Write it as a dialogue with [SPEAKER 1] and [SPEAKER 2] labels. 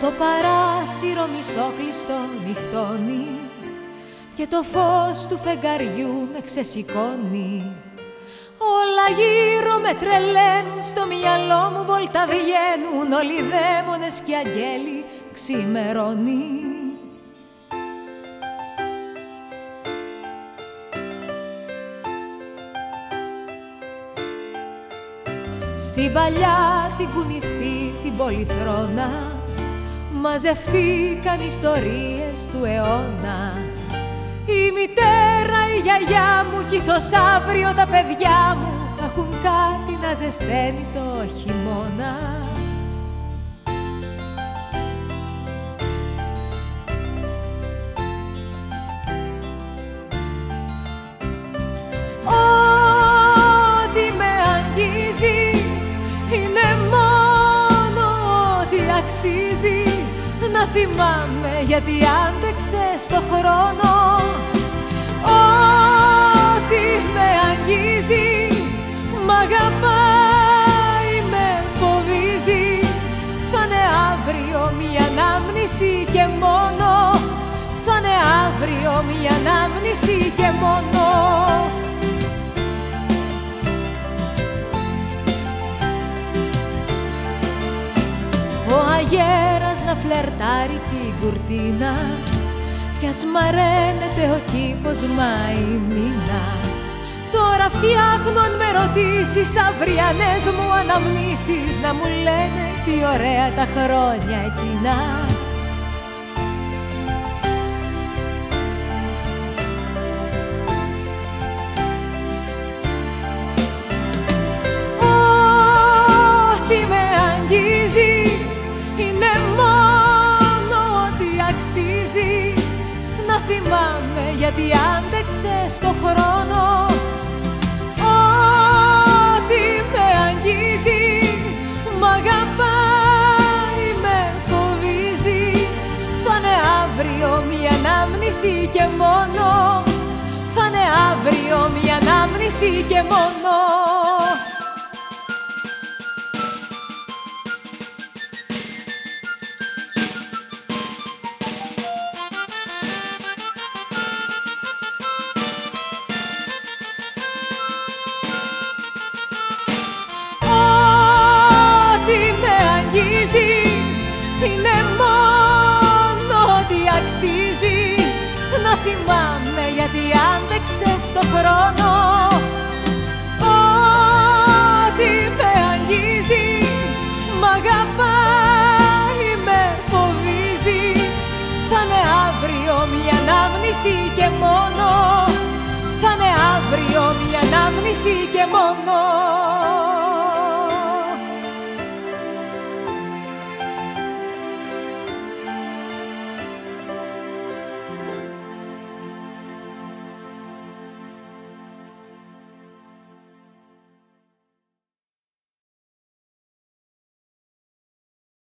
[SPEAKER 1] Το παράθυρο μισόκλειστο νυχτώνει και το φως του φεγγαριού με ξεσηκώνει. Όλα γύρω με τρελαίνουν, στο μυαλό μου βόλτα βγαίνουν Όλοι οι δαίμονες και αγγέλοι ξημερώνει. Στην παλιά την κουνιστή την πολυθρόνα Μαζευτήκαν ιστορίες του αιώνα. Η μητέρα, η γιαγιά μου κι ίσως αύριο τα παιδιά μου Θα έχουν κάτι να ζεσταίνει το χειμώνα να θυμάμαι γιατί άντεξε στο χρόνο. Ό,τι με αγγίζει, μ' αγαπάει, με φοβίζει. Θα είναι αύριο μια ανάμνηση και μόνο. Θα είναι αύριο μια ανάμνηση και μόνο Ο αγέρας να φλερτάρει την κουρτίνα κι ας μαραίνεται ο κήπος η μήνα Τώρα φτιάχνω αν με ρωτήσεις αυριανές μου αναμνήσεις Να μου λένε τι ωραία τα χρόνια εκείνα γιατί άντεξε στο χρόνο. Ό,τι με αγγίζει, μ' αγαπάει, με φοβίζει. Θα είναι αύριο μια ανάμνηση και μόνο. Θα είναι αύριο μια ανάμνηση και μόνο άντεξες το χρόνο. Ό,τι με αγγίζει Μ' αγαπάει, με φοβίζει. Θα είναι αύριο μια ανάμνηση και μόνο. Θα είναι αύριο μια ανάμνηση και μόνο.